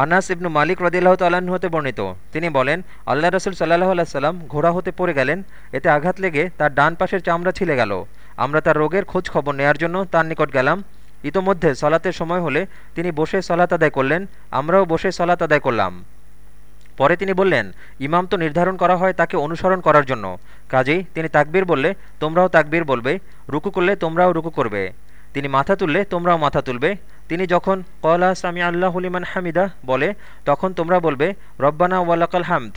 আনাস ইবনু মালিক রদিল্লাহ তাল্লাহ্ন হতে বর্ণিত। তিনি বলেন, আল্লাহ রসুল সাল্লাহ আল্লাহ ঘোড়া হতে পড়ে গেলেন, এতে আঘাত লেগে তার ডান পাশের চামড়া ছিলে গেল। আমরা তার রোগের খোঁজ খবর নেয়ার জন্য তার নিকট গেলাম। ইতোমধ্যে সলাতের সময় হলে তিনি বসে সলাত আদায় করলেন, আমরাও বসে সলাত আদায় করলাম। পরে তিনি বললেন, ইমাম তো নির্ধারণ করা হয় তাকে অনুসরণ করার জন্য। কাজেই তিনি তাকবীর বললে, তোমরাও তাকবীর বলবে, রুকু করলে তোমরাও রুকু করবে। তিনি মাথা তুললে তোমরাও মাথা তুলবে। তিনি যখন কলা সামি আল্লাহ হলিমান হামিদা বলে তখন তোমরা বলবে রব্বানা ওয়ালাকাল হামদ।